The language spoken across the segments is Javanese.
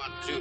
Maju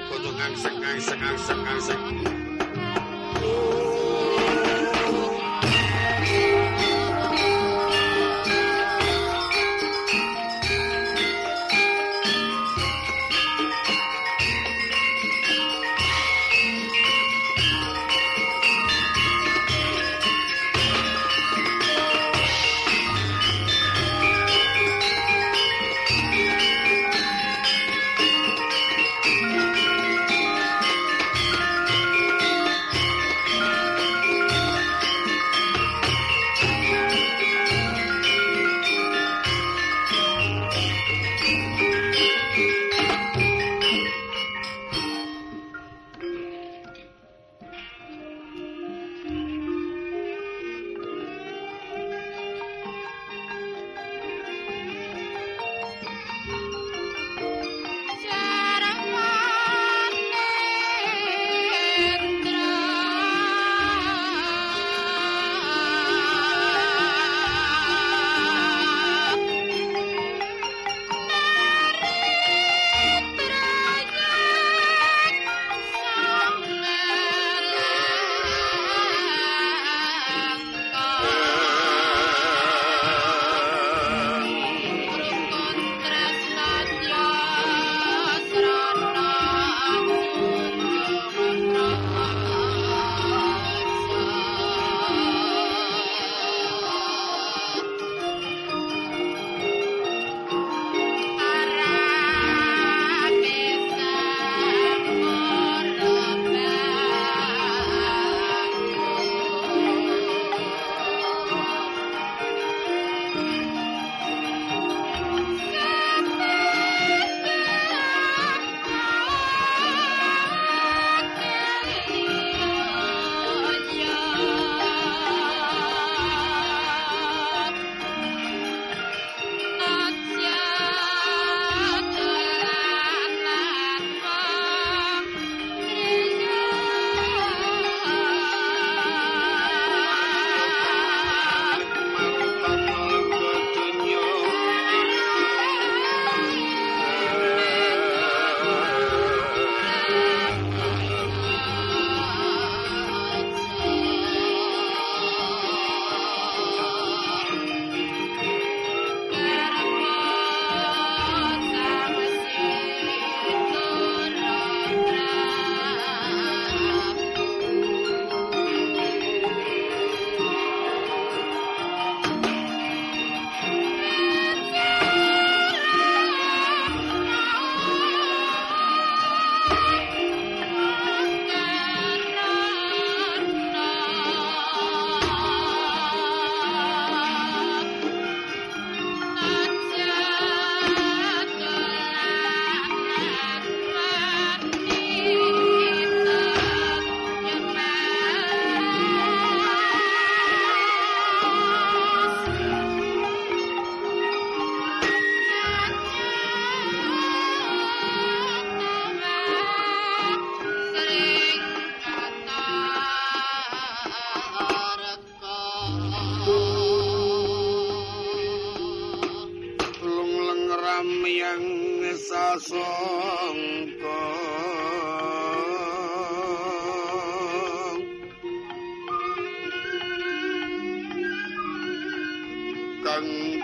kodok ngangseng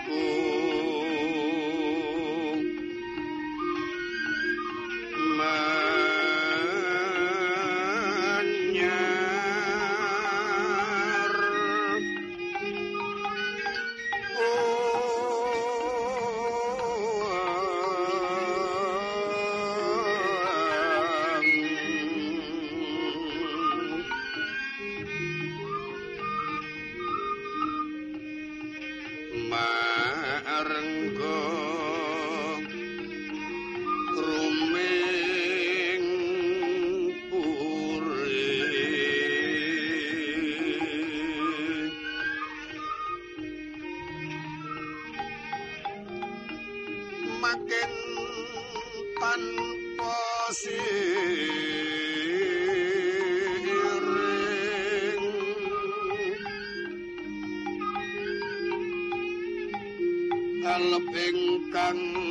ngangseng ngangseng ngangseng. kalep ingkang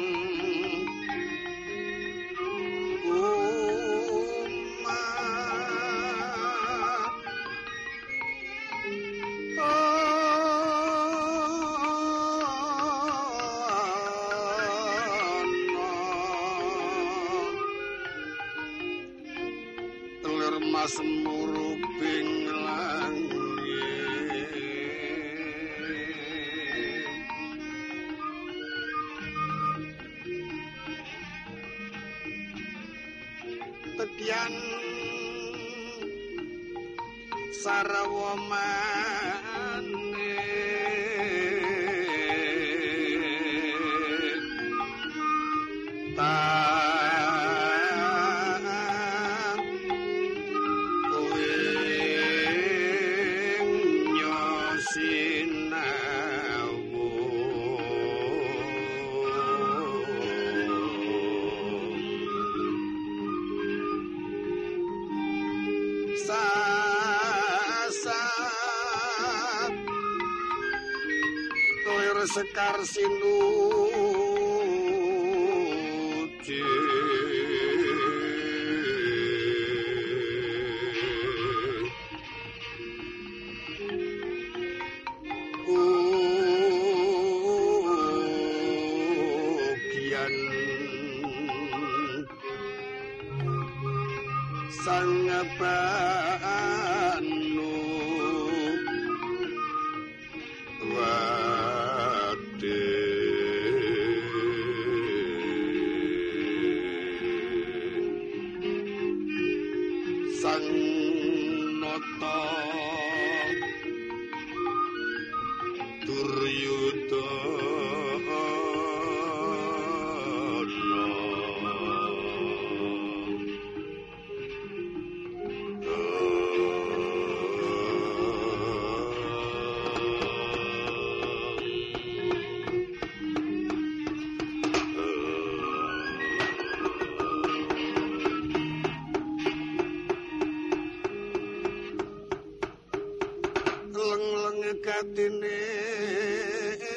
sarwa sekar sinu sang apan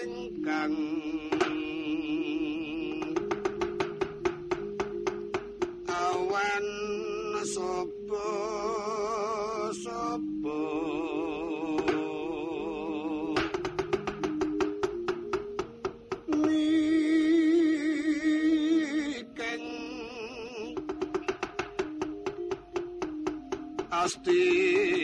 engkang awan sapa sapa Asti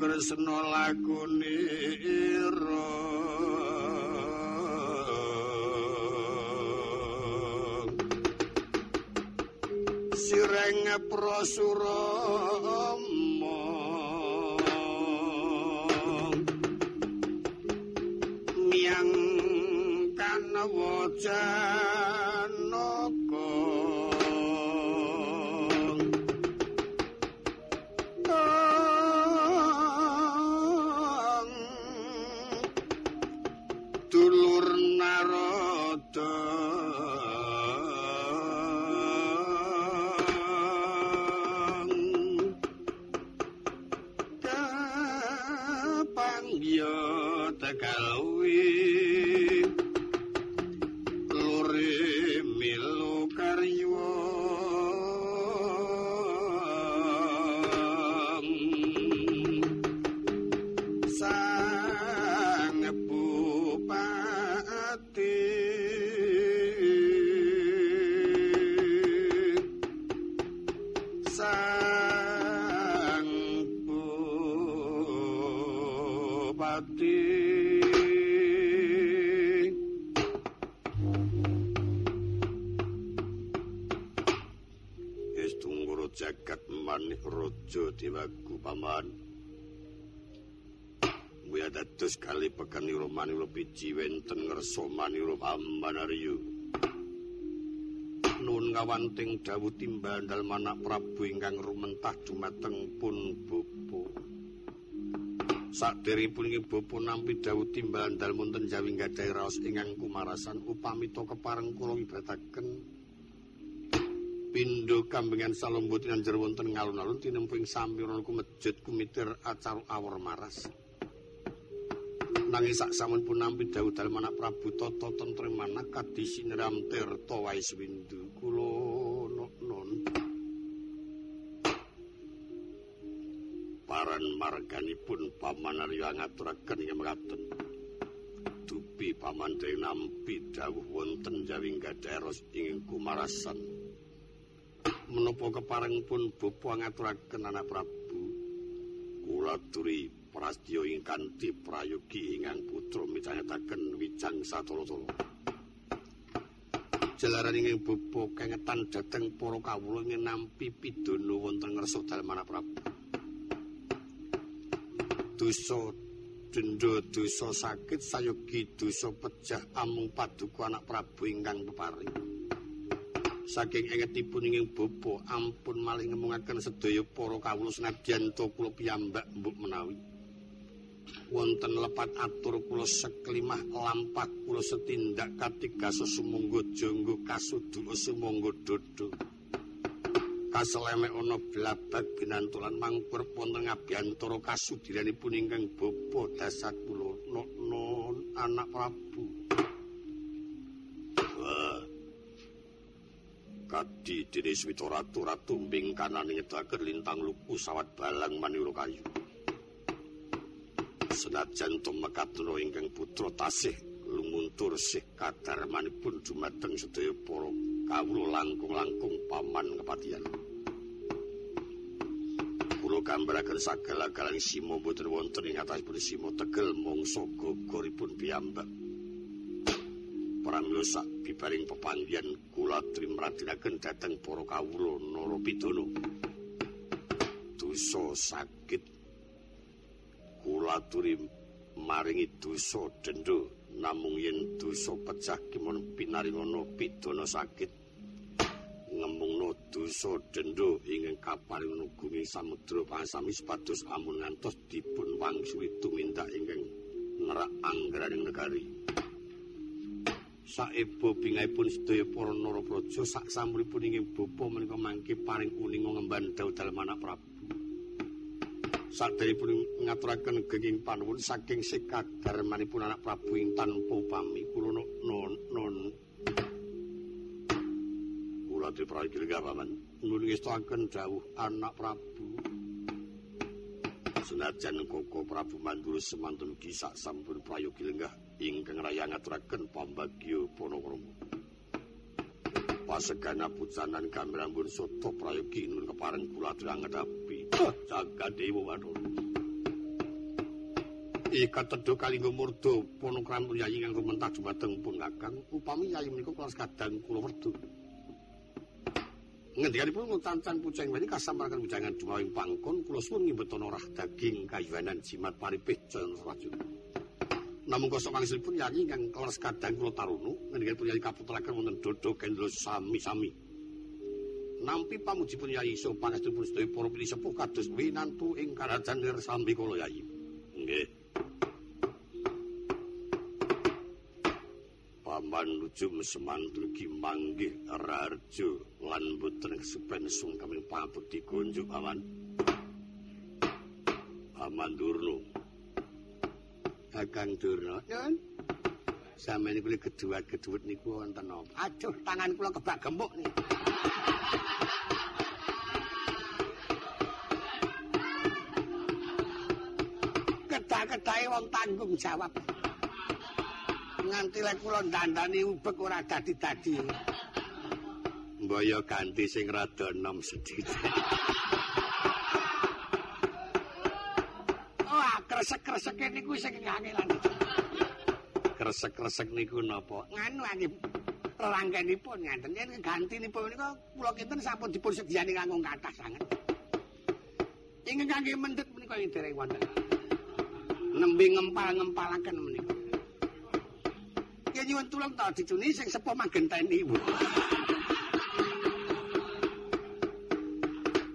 kresna lakune ira. Sireng prasura miyang kanawaca tekian sarawa sekar sindu biji wenten ngerso maniro ambanaryu nun ngawanting dawu timbandal manak prabu ingkang rumentah dumateng pun bopo. Saderipun ing bopo nampi dawu timbandal munten jawi gadhahi raos ingkang kumarasan upamita kepareng kula ibadaken Pindo kambengan salombotinan jer wonten ngalun-alun tinemping sampirana ku kumitir acara awor maras. nanging sak samun pun nampi dawuh dalem anak Prabu Tata tentremana kadi sineram tirta wae swindu kula non. Paran marganipun paman ngaturaken ing mekaten. Dupi paman nampi dawuh wonten jawing gadharos ing kumarasan menapa keparengipun bapa ngaturaken anak Prabu kula turi prastya ing kanthi prayogi ingkang putra micanyataken wijang satolo-tolo jalaran ing bapa kengetan dhateng para kawula ing nampi pidana wonten ngersa dalem anak Prabu. Dosa denda dosa sakit sayogi dosa pejah amung paduka anak Prabu ingkang peparing saking engetipun ing bapa ampun malih ngemungaken sedaya para kawula senadyan to kula piyambak mbok menawi. Wonten lepat atur kula seklimah lampah kula setindak katiga sesumunggo janggo kasudu sumunggo dodo kaselemek ana blabak binantulan mangkur wonten ngabiyantara kasudiranipun ingkang bapa dasar kula. Non anak prabu kadi dene swita ratu ratu mbing kanan ngedaken lintang luku sawat balang maniro kayu. Senajan tumekatno ingkang putra tasih lumuntur sih kadar manipun dumateng sedaya para kawula langkung-langkung paman kepatihan. Kula gambaraken sagala-galang simo boten wonten ing atasipun simo tegel mangsa gogoripun piyambak pramila sak bibaring pepanggihan kula trimratinaken dhateng para kawula Narapidana. Dosa sakit kula turi maringi dosa denda namung yen dosa pecah kimon pinaringana pidana sakit ngemungno dosa denda ingkang kaparing nugunging samudra pasami sepados amun ngantos dipun wangsuli tumindak ingkang nerak anggraning negari. Saebo bingahipun sedaya para narapraja sak sampuripun ing bapa menika mangke paring kuning ngemban dawuh dalem anak Prabu. Sadayapun ngaturaken genging panuwun saking sekadar manipun anak Prabu ing tanpa upami kula non non kula diprayogi paman nulungistaken dawuh anak Prabu. Senajan koko Prabu Mandura semantun kisah sampun prayogi lenggah ingkang raya ngaturaken pambagyo Ponorogo. Pasegana pucanan kamerambun soto prayogi nun kepareng kula durang ngedapi. Jaga dewa waduh. Ika tedo kalinggo murdo ponokrampun yayi yang rumentah jumateng pun kakang. Upami yayi menikah kelas kadang kula werdu. Ngendikani pun ngutancan puceng wani kasamparakan ujangan dumawing pangkon kula suwun ngimbetono rah daging kayuanan jimat paripih jalan rajun. Namun kosok pun yanyi yang kelas kadang kulo tarunu, ngendikan pun yanyi kaputerakan wonten dodo kendlo sami-sami. Nampi pamuji pun yanyi so pangestu pun sedoi poro pilih sepuh kados winantu ing karajan lir sambi kulo yanyi. Nggih. Paman nujum semantun kimanggih rarjo lan boten kesupen sung kami pamut dikunjuk aman. Aman durnu. Kakang Durna. Nyun. Sampeyan niku gedhuwat-gedhuwut niku wonten apa? Aduh, tangan kula kebak gemuk nih. Kedah-kedahe wong tanggung jawab. Nganti lek kula dandani ubek ora dadi-dadi. Mbaya ganti sing rada enom sedhithik. Kresek-kreseke niku sing kangelan. Kresek-kresek niku napa? Nganu nggih rangkenipun ngaten yen gantinipun menika kula kinten sampun dipun sediyani kanggo kathah sanget. Ing kangge mendhet menika ing dereng wonten. Nembe ngempal-ngempalaken menika. Yen nyuwun tulung ta dicuni sing sepuh magenteni ibu.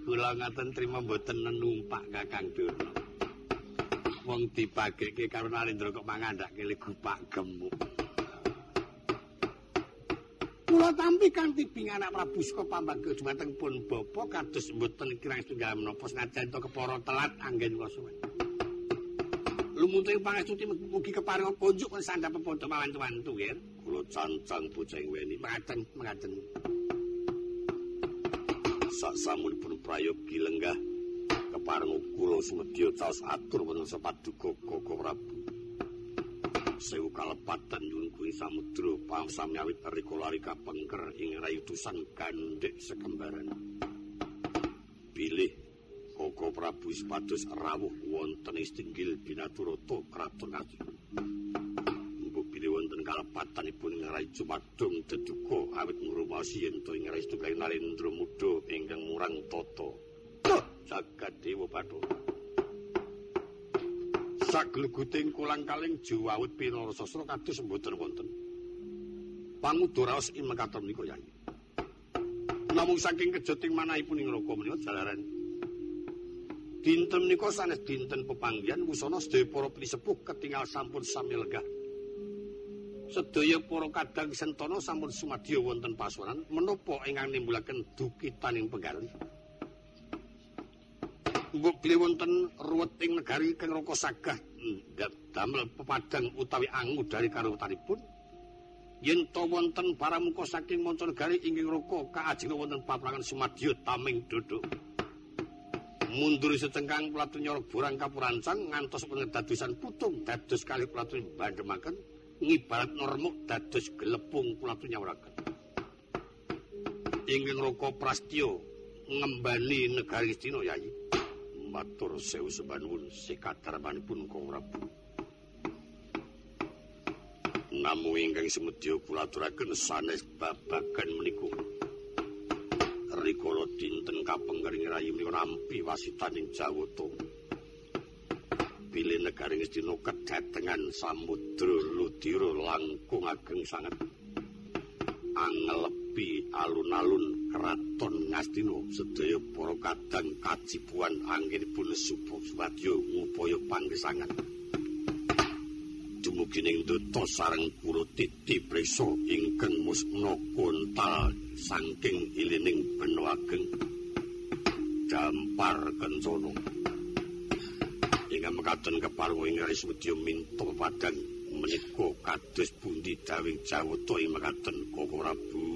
Kula ngaten trima mboten numpak Kakang Durna. Wong dipageke karo Narendra kok mangandhake gupak gemuk. Kula tampi kanthi bing anak Prabu Suka pambagyo dumateng pun bapa kados mboten kirang setunggal menapa senajan to kepara telat anggen kula suwe. Lumuting pangestuti mugi keparing konjuk kon sandhap padha mawantu-wantu ya. Kula cancang bocah weni mekaten mekaten. Sak samunipun prayogi lenggah keparing kula sumedya caos atur wonten sapaduka Koko Prabu. Sewu kalepatan nyuwun kuwi samudra pangsami awit rikala rika pengker ing rayutusan gandhek sekembaran. Bilih Koko Prabu sepados rawuh wonten istinggil binaturata kraton bilih wonten kalepatanipun ngrai Jumadung deduka awit ngrumaosi yen to ing restu Kyai Narendra Muda ingkang murang tata. Jagat Dewa Bathara. Sagleguting kulang kaling jawawut pinara sastra kados mboten wonten. Pangudara raos ing mekaten menika yai. Namung saking kejoting manahipun ing roko menika jalaran Dinten menika sanes dinten pepanggihan wusana sedaya para pisepuh ketinggal sampun sami legah. Sedaya para kadang sentana sampun sumadya wonten pasuwanan menapa ingkang nimbulaken dukitaning pegaran. Mbok wonten ruwet ing negari kang raka sagah. Damel pepadang utawi angu dari karutanipun. Yen to wonten paramuka saking manca negari inggih raka kaajeng wonten paprangan sumadya taming duduk. mundur setengkang pelatun nyorok burang kapurancang ngantos pengedadusan putung dados kali pelatun bandemaken ngibarat normuk dados gelepung pelatun nyawraken ingin roko prastio ngembani negari istino yayi matur sewu sebanun sikadar manipun kong rabu namu ingkang semedio kulaturaken sanes babagan menikung rikala dinten kapengering rayi menika nampi wasitaning Jawata. Bilih negaring Istina kedatengan samudra ludira langkung ageng sanget. Anglepi alun-alun kraton Ngastina sedaya para kadang kacipuan anggenipun supadya ngupaya panggesangan. Dumugi ning duta sareng kula titi prisa ingkang musna kontal saking ilining beno ageng. Dampar kencana ingkang mekaten keparwa ing ris wedya minto menika kados pundi dawing jawata ing mekaten koko rabu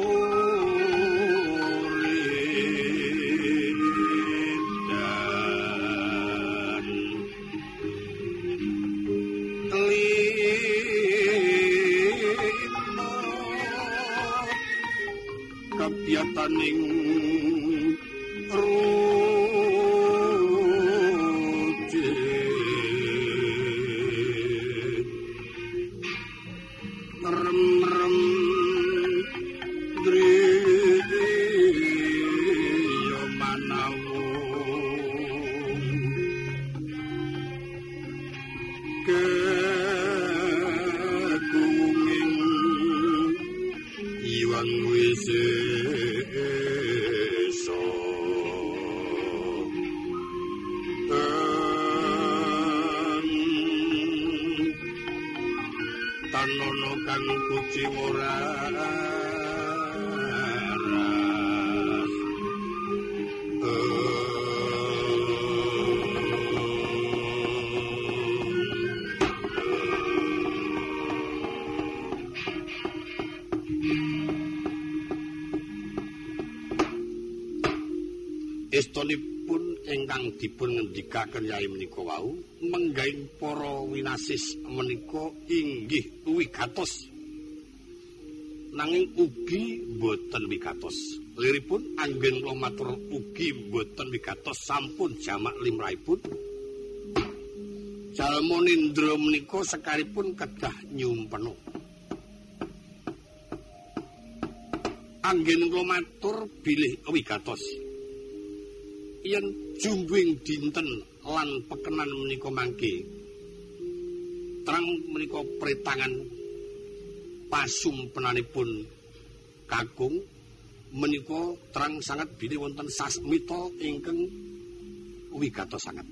happening ingkang dipun ngendikaken yai menika wau menggaing para winasis menika inggih wigatos. Nanging ugi boten wigatos. Liripun anggen kula matur ugi boten wigatos sampun jamak limrahipun. Jalma nindra menika sekaripun kedah nyumpenu anggen kula matur bilih wigatos. Yen jumbing dinten lan pekenan menika mangke. Terang menika pretangan pasum penanipun kakung menika terang sangat bilih wonten sasmita ingkang wigata sangat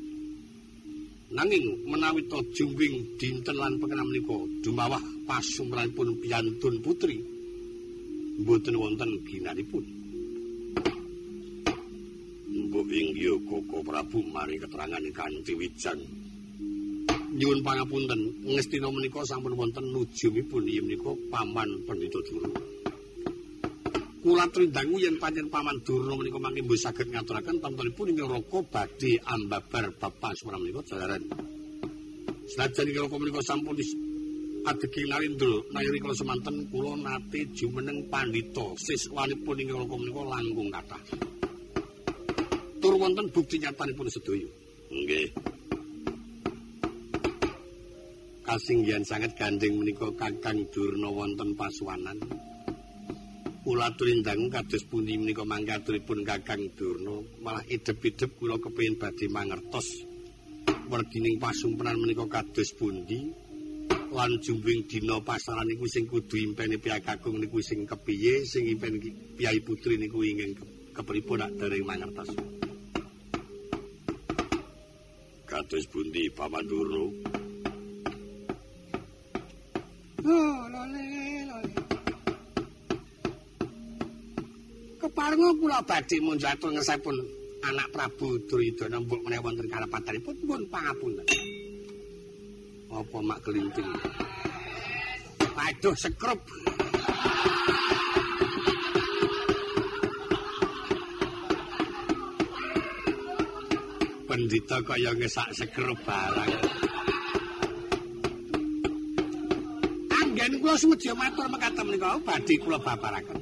nanging menawi to jumbing dinten lan pekenan menika dumawah pasum penanipun piantun putri mboten wonten ginanipun Mbok ing Koko Prabu mari keterangan Kanthi Wijan nyuwun pangapunten ngestina menika sampun wonten nujumipun yen menika paman pendhita Durna. Kula trindangu yen pancen paman Durna menika mangke mbuh saged ngaturaken tamtunipun ing roko badhe ambabar bapak sumara menika jalaran. Senajan ing menika sampun adegi narindra nayri kula semanten kula nate jumeneng pandhita siswanipun ing roko menika langkung kathah. Tur wonten bukti nyatanipun sedaya. Nggih. kasinggihan sangat gandeng menika Kakang Durna wonten pasuwanan. Kula tulindang kados pundi menika mangkaturipun Kakang Durna, malah idep-idep kula kepengin badhe mangertos werdining pasumpenan menika kados pundi. Lan jumbing dina pasaran niku sing kudu impene piyai Kakung niku sing kepiye, sing impen piyai putri niku ingin kepripun dak dereng mangertos. Kados pundi Paman Durna? Keparenga kula badhe munjatur ngesepun anak Prabu Duryudana mbok menawi wonten karapatanipun pun pangapunten. Apa mak kelinting? Aduh sekrup. Pendita kaya ngesak sekrup barang. Anggen kula sumedya matur mekaten menika badhe kula babaraken.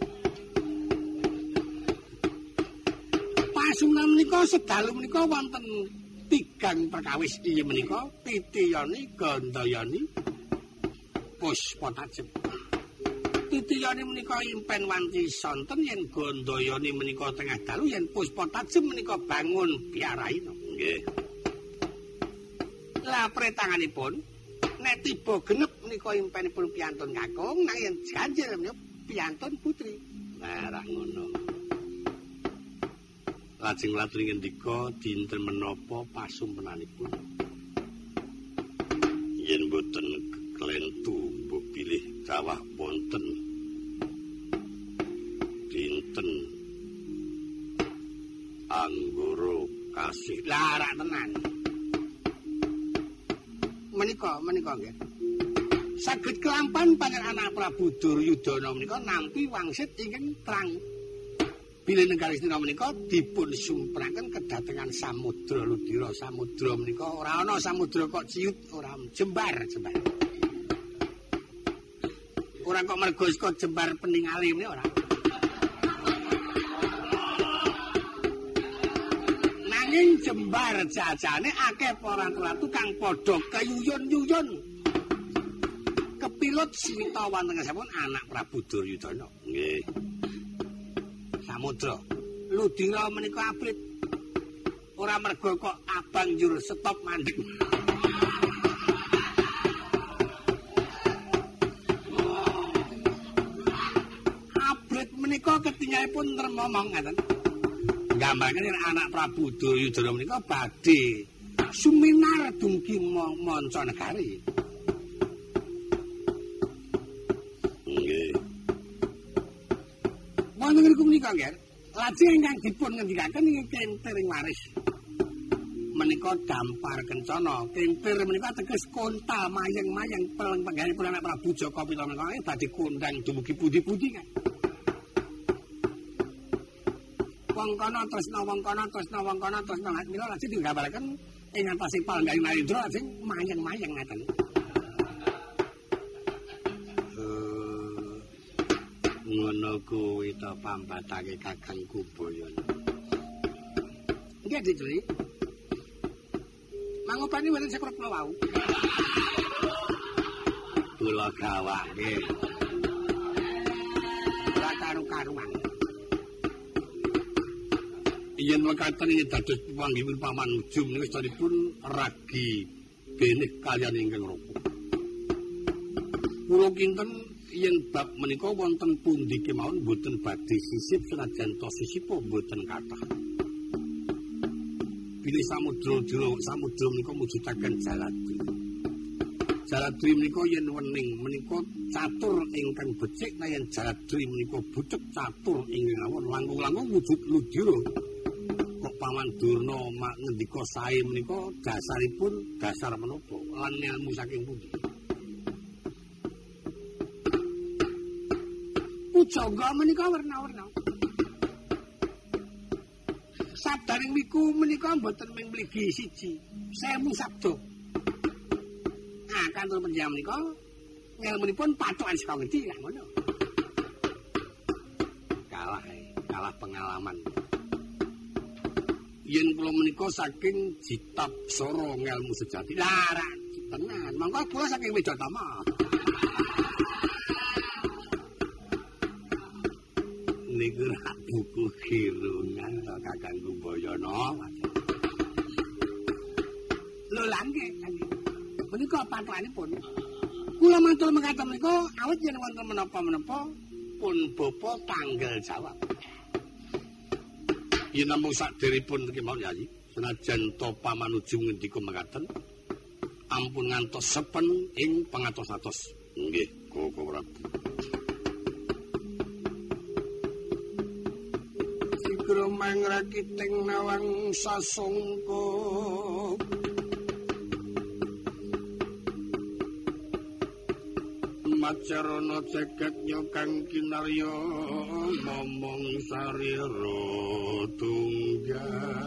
Pasunan menika sedalu menika wonten tigang perkawis iki menika Titiyani Gandayani Puspotajem. Titiyani menika impen wanti sonten yen Gandayani menika tengah dalu yen Puspotajem menika bangun biaraina. Nggih. Lah pretanganipun nek tiba genep menika impenipun piantun kakung nang yen piantun putri. Ora ngono. Lajeng latri ngendika dinten menapa pasumpenanipun? Yen boten klentu mbok pilih kawah kasih larak tenan menika menika nggih. Saged kelampan panjenengan anak Prabu Duryudana menika nampi wangsit ingkang terang. Bilih negari Istina menika dipun sumpraken kedatengan samudra Ludira. Samudra menika ora ana samudra kok ciut, ora jembar, jembar. Ora kok mergo kok jembar peningali menika ora. Nanging jembar jajane akeh para ratu kang padha kayuyun-yuyun. Kepilut sinta wonten ngesipun anak Prabu Duryudana. Nggih. Samudra. Ludira menika abrit. Ora mergo kok abang njur stop mandeg. Abrit menika ketinggalipun termomong ngaten. Gambarane anak Prabu Duryudana menika badhe suminar dumugi manca negari. Nggih. Wonten niku menika nggih. Lajeng ingkang dipun ngendikaken ing kentering waris. Menika dampar kencana. Kentir menika teges kontal mayang-mayang peleng penggalipun anak Prabu Joko Pitana menika badhe kondang dumugi pundi-pundi kan. Wong kana tresna wong kana tresna wong kana tresna mila lajeng digambaraken ing antase palenggaing Narendra lajeng mayeng-mayeng ngaten. ngono kuwi to pambatake Kakang Kuboyon. Nggih, Dri. Mangopani wonten sekrep kula wau. Kula gawake. Ora karu-karuan. Yen wekaten ing dados panggihipun paman ujum niku sanipun ragi benih kalian ingkang rupa. Kula kinten yen bab menika wonten pundi kemawon boten badhe sisip senajan to sisipo boten kathah. Bilih samudra jero samudra menika mujudaken jaladri. Jaladri menika yen wening menika catur ingkang becik yen jaladri menika bucek catur ingkang awon langkung-langkung wujud ludira. Paman Durna mak sae menika dasaripun dasar menapa lan ilmu saking pundi? Pujangga menika werna-werna. Sabdaning miku menika mboten mung mligi siji, sewu sabda. Nah, kantor penjam menika ngilmunipun patokan saka ngendi lah ngono. Kalah, kalah pengalaman. Yen kula menika saking jitab soro ngelmu sejati. Lah, tenan. Mangko kula saking Widodama. niku buku kirungan to Kakang Kumbayana. Lho langge, menika patranipun. Kula matur mekaten menika awit yen wonten menapa-menapa pun bapa tanggal jawab. Yen namung sakderipun iki mawon ya, senajan to pamanuju ngendika mekaten ampun ngantos sepen ing pangatos-atos. Nggih, Koko Prabu. gromang rakiting nawang sasongko macarana jagat nyokang kinarya momong sarira Mm-hmm.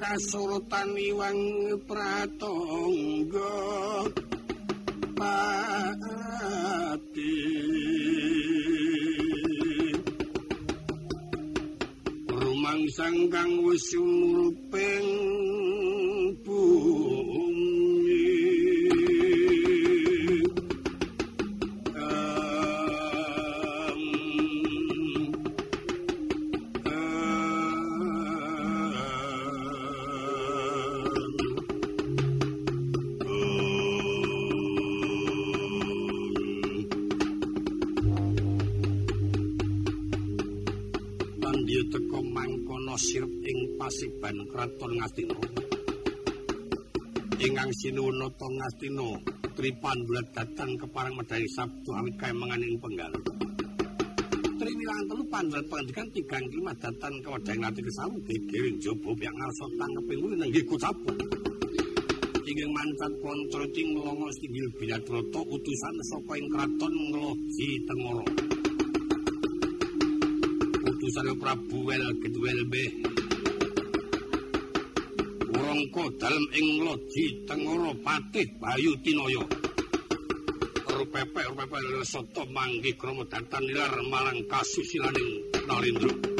Kasurtan iwang pratangga. Pati. Rumang sangkang wis umurping pasiban kraton Ngastina. Ingkang sinuwunata Ngastina tripandulat datang keparang medhari sabtu awit kae menganing penggal. Triwilangan telu pandulat pengendikan tigang kelima datang ke wadang lati kesawu gegerin jobo biang ngarso tangkeping wuli nenggi kucapu. Ingin mancat kontro ting melongo setinggil bilatroto utusan soko ing kraton ngeloji tengoro. Utusan Prabu Wel Gedwel Beh mangka dalem ing loji tengara patih Bayu Tinaya. Rupepek rupepek soto manggi krama datan nilar malang kasusilaning Nalindra.